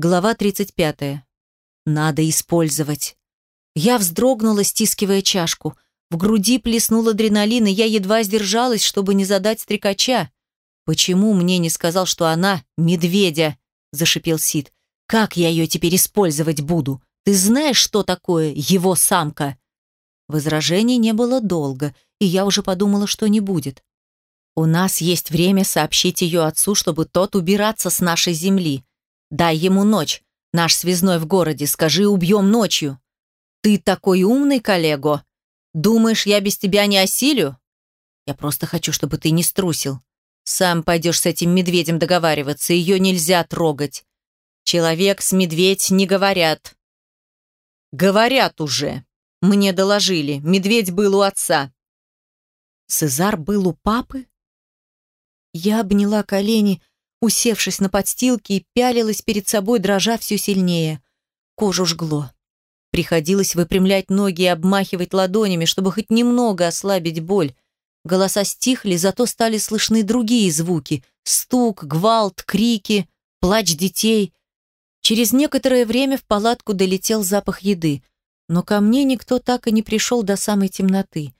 Глава 35. Надо использовать. Я вздрогнула, стискивая чашку. В груди плеснул адреналин, и я едва сдержалась, чтобы не задать стрекача. «Почему мне не сказал, что она медведя?» – зашипел Сид. «Как я ее теперь использовать буду? Ты знаешь, что такое его самка?» Возражений не было долго, и я уже подумала, что не будет. «У нас есть время сообщить ее отцу, чтобы тот убираться с нашей земли. Дай ему ночь. Наш связной в городе, скажи, убьем ночью. Ты такой умный, коллего. Думаешь, я без тебя не осилю? Я просто хочу, чтобы ты не струсил. Сам пойдешь с этим медведем договариваться, ее нельзя трогать. Человек с медведь не говорят. Говорят уже. Мне доложили, медведь был у отца. Цезар был у папы? Я обняла колени, усевшись на подстилке и пялилась перед собой, дрожа все сильнее. Кожу жгло. Приходилось выпрямлять ноги и обмахивать ладонями, чтобы хоть немного ослабить боль. Голоса стихли, зато стали слышны другие звуки. Стук, гвалт, крики, плач детей. Через некоторое время в палатку долетел запах еды. Но ко мне никто так и не пришел до самой темноты.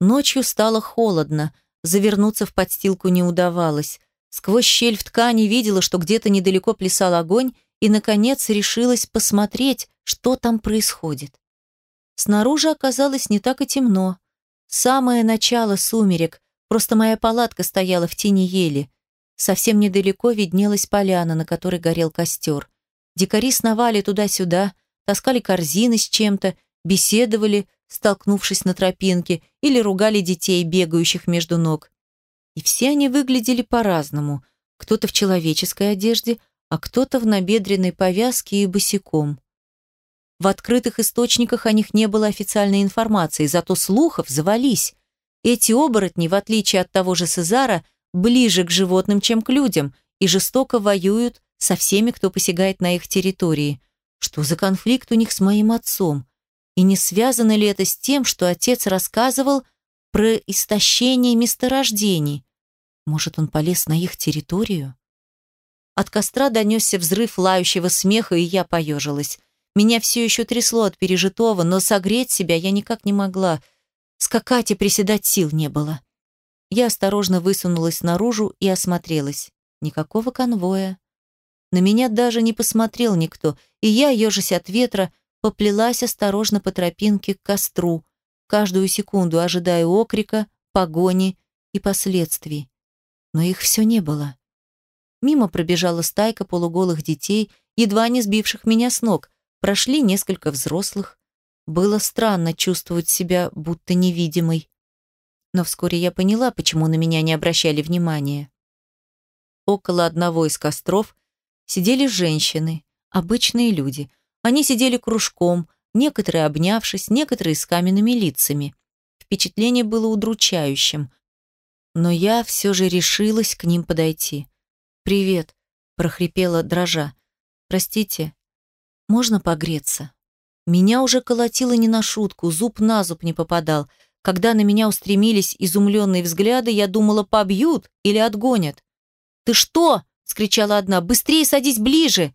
Ночью стало холодно, завернуться в подстилку не удавалось. Сквозь щель в ткани видела, что где-то недалеко плясал огонь, и, наконец, решилась посмотреть, что там происходит. Снаружи оказалось не так и темно. Самое начало сумерек, просто моя палатка стояла в тени ели. Совсем недалеко виднелась поляна, на которой горел костер. Дикари сновали туда-сюда, таскали корзины с чем-то, беседовали, столкнувшись на тропинке, или ругали детей, бегающих между ног. И все они выглядели по-разному. Кто-то в человеческой одежде, а кто-то в набедренной повязке и босиком. В открытых источниках о них не было официальной информации, зато слухов завались. Эти оборотни, в отличие от того же Сезара, ближе к животным, чем к людям, и жестоко воюют со всеми, кто посягает на их территории. Что за конфликт у них с моим отцом? И не связано ли это с тем, что отец рассказывал про истощение месторождений. Может, он полез на их территорию? От костра донесся взрыв лающего смеха, и я поежилась. Меня все еще трясло от пережитого, но согреть себя я никак не могла. Скакать и приседать сил не было. Я осторожно высунулась наружу и осмотрелась. Никакого конвоя. На меня даже не посмотрел никто, и я, ежась от ветра, поплелась осторожно по тропинке к костру, каждую секунду ожидая окрика, погони и последствий. Но их все не было. Мимо пробежала стайка полуголых детей, едва не сбивших меня с ног. Прошли несколько взрослых. Было странно чувствовать себя будто невидимой. Но вскоре я поняла, почему на меня не обращали внимания. Около одного из костров сидели женщины, обычные люди. Они сидели кружком, некоторые обнявшись, некоторые с каменными лицами. Впечатление было удручающим. Но я все же решилась к ним подойти. «Привет», — прохрипела дрожа. «Простите, можно погреться?» Меня уже колотило не на шутку, зуб на зуб не попадал. Когда на меня устремились изумленные взгляды, я думала, побьют или отгонят. «Ты что?» — скричала одна. «Быстрее садись ближе!»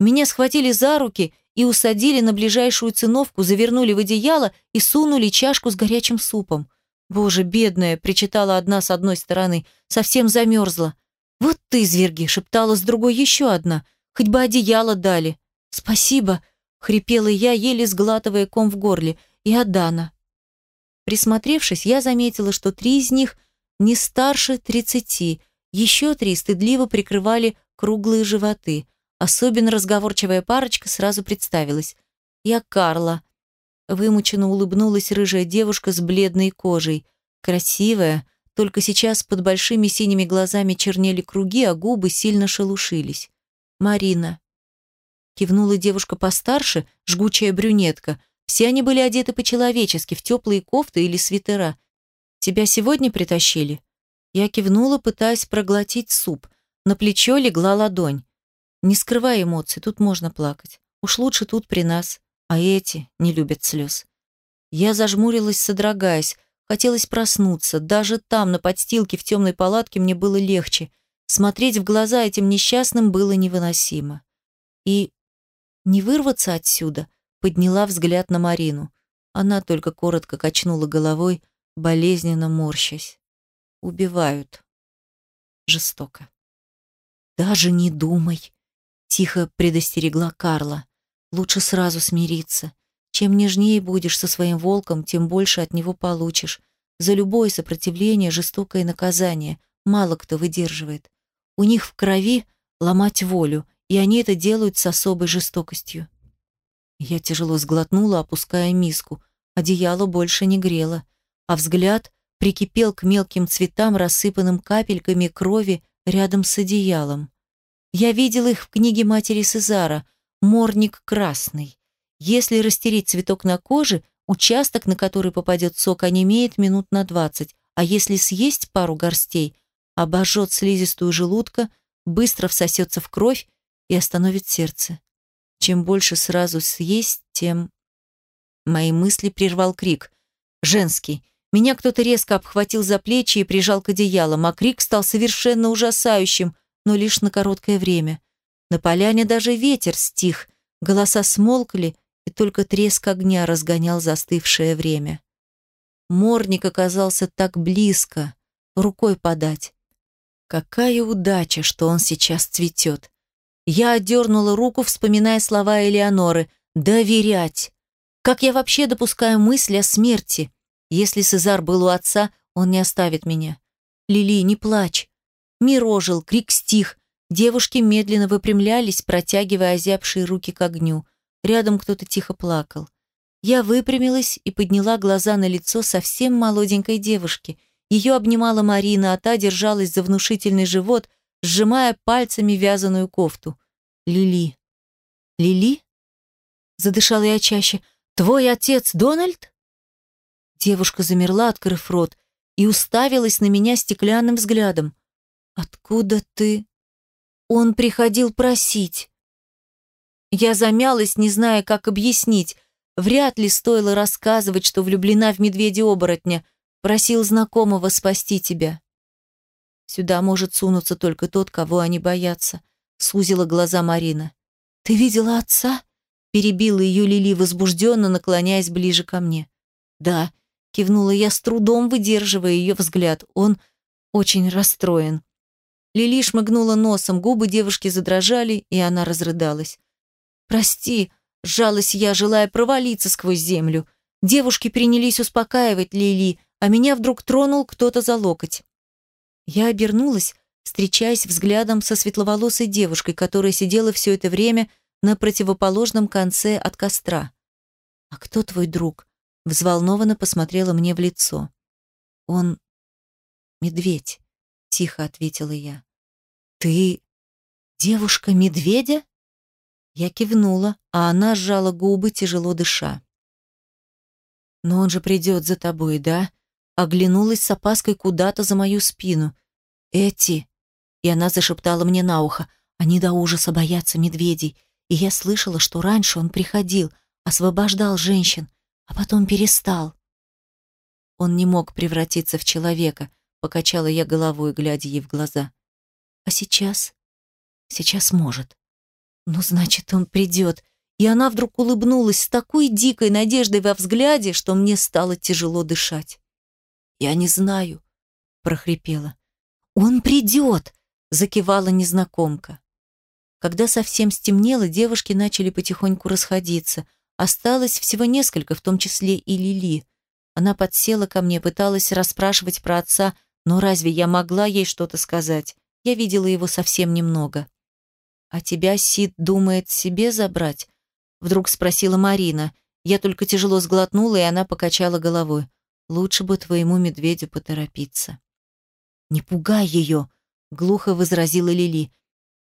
Меня схватили за руки и усадили на ближайшую циновку, завернули в одеяло и сунули чашку с горячим супом. «Боже, бедная!» — причитала одна с одной стороны. «Совсем замерзла». «Вот ты, зверги!» — шептала с другой еще одна. «Хоть бы одеяло дали». «Спасибо!» — хрипела я, еле сглатывая ком в горле. «И Адана». Присмотревшись, я заметила, что три из них не старше тридцати, еще три стыдливо прикрывали круглые животы — Особенно разговорчивая парочка сразу представилась. «Я Карла». Вымученно улыбнулась рыжая девушка с бледной кожей. Красивая, только сейчас под большими синими глазами чернели круги, а губы сильно шелушились. «Марина». Кивнула девушка постарше, жгучая брюнетка. Все они были одеты по-человечески, в теплые кофты или свитера. «Тебя сегодня притащили?» Я кивнула, пытаясь проглотить суп. На плечо легла ладонь. Не скрывай эмоций, тут можно плакать. Уж лучше тут при нас, а эти не любят слез. Я зажмурилась, содрогаясь. Хотелось проснуться. Даже там, на подстилке в темной палатке, мне было легче. Смотреть в глаза этим несчастным было невыносимо. И Не вырваться отсюда? Подняла взгляд на Марину. Она только коротко качнула головой, болезненно морщась. Убивают. Жестоко. «Даже не думай», — тихо предостерегла Карла. «Лучше сразу смириться. Чем нежнее будешь со своим волком, тем больше от него получишь. За любое сопротивление жестокое наказание. Мало кто выдерживает. У них в крови ломать волю, и они это делают с особой жестокостью. Я тяжело сглотнула, опуская миску. Одеяло больше не грело, а взгляд прикипел к мелким цветам, рассыпанным капельками крови рядом с одеялом. Я видел их в книге матери Сезара «Морник красный». Если растереть цветок на коже, участок, на который попадет сок, онемеет минут на двадцать, а если съесть пару горстей, обожжет слизистую желудка, быстро всосется в кровь и остановит сердце. Чем больше сразу съесть, тем... Мои мысли прервал крик. Женский. Меня кто-то резко обхватил за плечи и прижал к одеялам, а крик стал совершенно ужасающим, но лишь на короткое время. На поляне даже ветер стих, голоса смолкли, и только треск огня разгонял застывшее время. Морник оказался так близко, рукой подать. Какая удача, что он сейчас цветет. Я отдернула руку, вспоминая слова Элеоноры «доверять». Как я вообще допускаю мысли о смерти? Если Сезар был у отца, он не оставит меня. Лили, не плачь. Мир ожил, крик стих. Девушки медленно выпрямлялись, протягивая озябшие руки к огню. Рядом кто-то тихо плакал. Я выпрямилась и подняла глаза на лицо совсем молоденькой девушки. Ее обнимала Марина, а та держалась за внушительный живот, сжимая пальцами вязаную кофту. Лили. Лили? Задышала я чаще. Твой отец Дональд? Девушка замерла, открыв рот, и уставилась на меня стеклянным взглядом. Откуда ты? Он приходил просить. Я замялась, не зная, как объяснить. Вряд ли стоило рассказывать, что влюблена в медведя-оборотня. Просил знакомого спасти тебя. Сюда может сунуться только тот, кого они боятся. Сузила глаза Марина. Ты видела отца? Перебила ее Лили возбужденно, наклоняясь ближе ко мне. Да, кивнула я с трудом, выдерживая ее взгляд. Он очень расстроен. Лили шмыгнула носом, губы девушки задрожали, и она разрыдалась. «Прости», — сжалась я, желая провалиться сквозь землю. Девушки принялись успокаивать Лили, а меня вдруг тронул кто-то за локоть. Я обернулась, встречаясь взглядом со светловолосой девушкой, которая сидела все это время на противоположном конце от костра. «А кто твой друг?» — взволнованно посмотрела мне в лицо. «Он... медведь», — тихо ответила я. «Ты... девушка-медведя?» Я кивнула, а она сжала губы, тяжело дыша. «Но он же придет за тобой, да?» Оглянулась с опаской куда-то за мою спину. «Эти...» И она зашептала мне на ухо. «Они до ужаса боятся медведей. И я слышала, что раньше он приходил, освобождал женщин, а потом перестал». Он не мог превратиться в человека, покачала я головой, глядя ей в глаза. «А сейчас?» «Сейчас может. Ну, значит, он придет». И она вдруг улыбнулась с такой дикой надеждой во взгляде, что мне стало тяжело дышать. «Я не знаю», — прохрипела. «Он придет!» — закивала незнакомка. Когда совсем стемнело, девушки начали потихоньку расходиться. Осталось всего несколько, в том числе и Лили. Она подсела ко мне, пыталась расспрашивать про отца, но разве я могла ей что-то сказать? Я видела его совсем немного. «А тебя Сид думает себе забрать?» Вдруг спросила Марина. Я только тяжело сглотнула, и она покачала головой. «Лучше бы твоему медведю поторопиться». «Не пугай ее!» — глухо возразила Лили.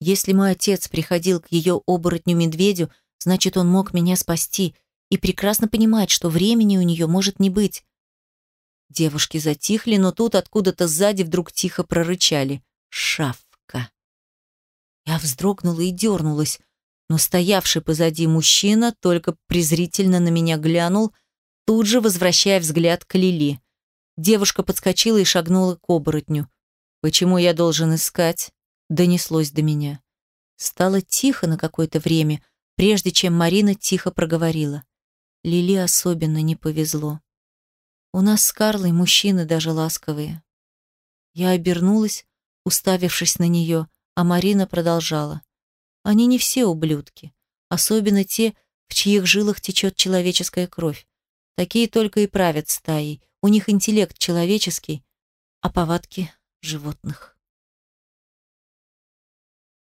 «Если мой отец приходил к ее оборотню-медведю, значит, он мог меня спасти и прекрасно понимает, что времени у нее может не быть». Девушки затихли, но тут откуда-то сзади вдруг тихо прорычали. «Шавка!» Я вздрогнула и дернулась, но стоявший позади мужчина только презрительно на меня глянул, тут же возвращая взгляд к Лили. Девушка подскочила и шагнула к оборотню. «Почему я должен искать?» Донеслось до меня. Стало тихо на какое-то время, прежде чем Марина тихо проговорила. Лили особенно не повезло. У нас с Карлой мужчины даже ласковые. Я обернулась, уставившись на нее, а Марина продолжала. Они не все ублюдки, особенно те, в чьих жилах течет человеческая кровь. Такие только и правят стаей. У них интеллект человеческий, а повадки животных.